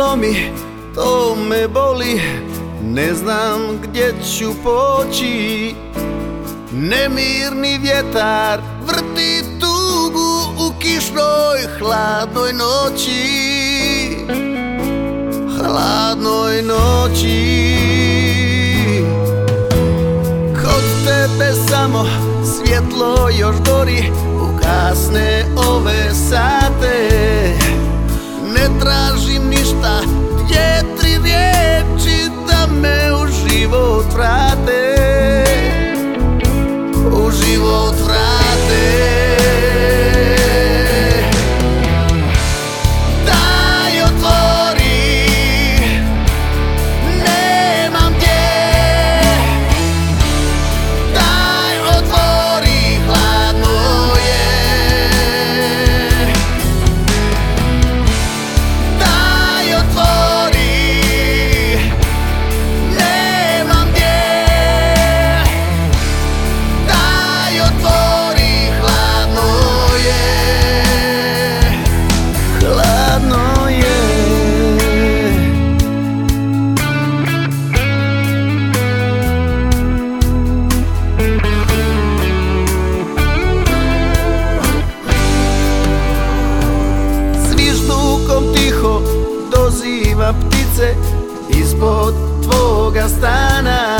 lomi, to me boli. Ne znam gdje ću poći. Nemirni vjetar vrti tugu u kišnoj hladnoj noći. Hladnoj noći. Kod tebe samo svjetlo još gori U atrás. Ispod tvoga stana